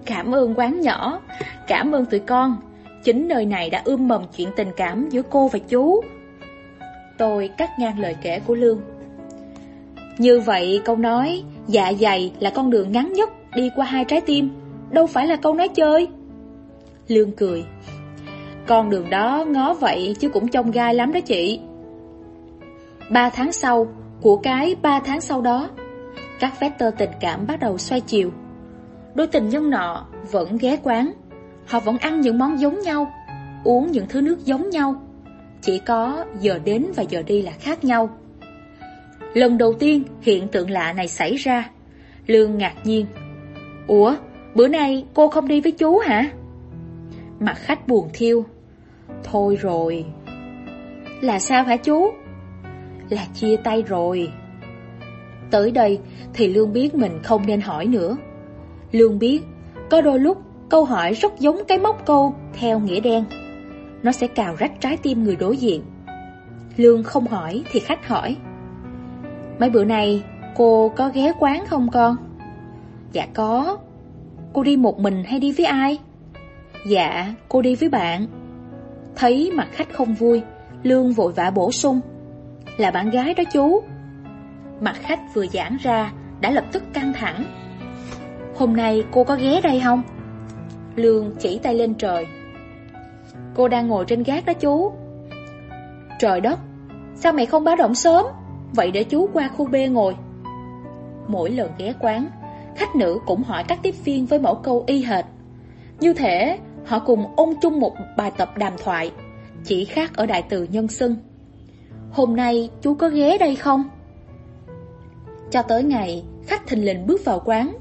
Cảm ơn quán nhỏ, cảm ơn tụi con. Chính nơi này đã ươm mầm chuyện tình cảm giữa cô và chú. Tôi cắt ngang lời kể của Lương. Như vậy câu nói dạ dày là con đường ngắn nhất đi qua hai trái tim, đâu phải là câu nói chơi. Lương cười. Con đường đó ngó vậy chứ cũng trông gai lắm đó chị. Ba tháng sau, của cái ba tháng sau đó, các vector tình cảm bắt đầu xoay chiều. Đôi tình nhân nọ vẫn ghé quán, họ vẫn ăn những món giống nhau, uống những thứ nước giống nhau. Chỉ có giờ đến và giờ đi là khác nhau. Lần đầu tiên hiện tượng lạ này xảy ra, Lương ngạc nhiên. Ủa, bữa nay cô không đi với chú hả? Mặt khách buồn thiêu. Thôi rồi. Là sao hả chú? Là chia tay rồi. Tới đây thì Lương biết mình không nên hỏi nữa. Lương biết, có đôi lúc câu hỏi rất giống cái móc câu theo nghĩa đen. Nó sẽ cào rách trái tim người đối diện. Lương không hỏi thì khách hỏi. Mấy bữa này cô có ghé quán không con? Dạ có. Cô đi một mình hay đi với ai? Dạ, cô đi với bạn. Thấy mặt khách không vui, Lương vội vã bổ sung. Là bạn gái đó chú. Mặt khách vừa giãn ra, đã lập tức căng thẳng. Hôm nay cô có ghé đây không? Lương chỉ tay lên trời. Cô đang ngồi trên gác đó chú. Trời đất, sao mày không báo động sớm? Vậy để chú qua khu B ngồi. Mỗi lần ghé quán, khách nữ cũng hỏi các tiếp viên với mẫu câu y hệt. Như thế họ cùng ôn chung một bài tập đàm thoại, chỉ khác ở đại từ nhân xưng. Hôm nay chú có ghé đây không? Cho tới ngày khách thình lình bước vào quán,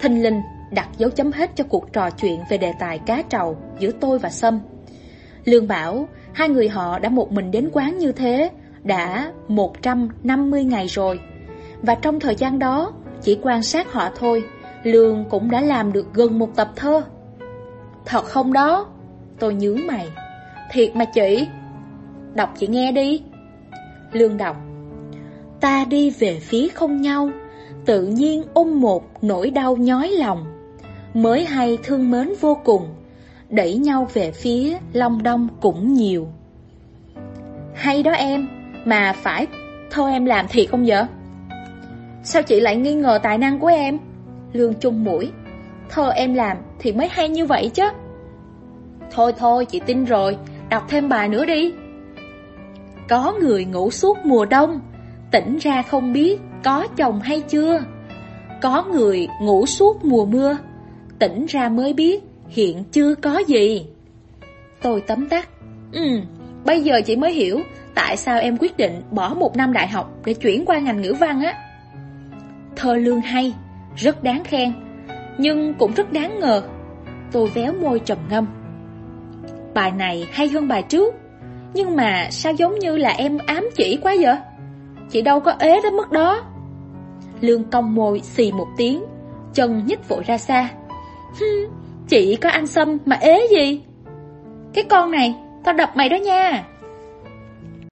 thình lình đặt dấu chấm hết cho cuộc trò chuyện về đề tài cá trầu giữa tôi và Sâm. Lương bảo hai người họ đã một mình đến quán như thế đã 150 ngày rồi. Và trong thời gian đó, chỉ quan sát họ thôi, Lương cũng đã làm được gần một tập thơ. Thật không đó? Tôi nhướng mày. Thiệt mà chị. Đọc chị nghe đi. Lương đọc. Ta đi về phía không nhau, tự nhiên ôm một nỗi đau nhói lòng. Mới hay thương mến vô cùng, đẩy nhau về phía long đông cũng nhiều. Hay đó em, mà phải thơ em làm thiệt không vậy? Sao chị lại nghi ngờ tài năng của em? Lương chung mũi Thơ em làm thì mới hay như vậy chứ Thôi thôi chị tin rồi Đọc thêm bài nữa đi có người ngủ suốt mùa đông. Tỉnh ra không biết có chồng hay chưa. Có người ngủ suốt mùa mưa. Tỉnh ra mới biết hiện chưa có gì. Tôi tấm tắc Ừ, bây giờ chị mới hiểu Tại sao em quyết định bỏ một năm đại học Để chuyển qua ngành ngữ văn á. Thơ lương hay Rất đáng khen Nhưng cũng rất đáng ngờ. Tôi véo môi trầm ngâm. Bài này hay hơn bài trước. Nhưng mà sao giống như là em ám chỉ quá vậy? Chị đâu có ế đến mức đó. Lương cong môi xì một tiếng, Chân nhích vội ra xa. Chị có ăn xâm mà ế gì? Cái con này, Tao đập mày đó nha.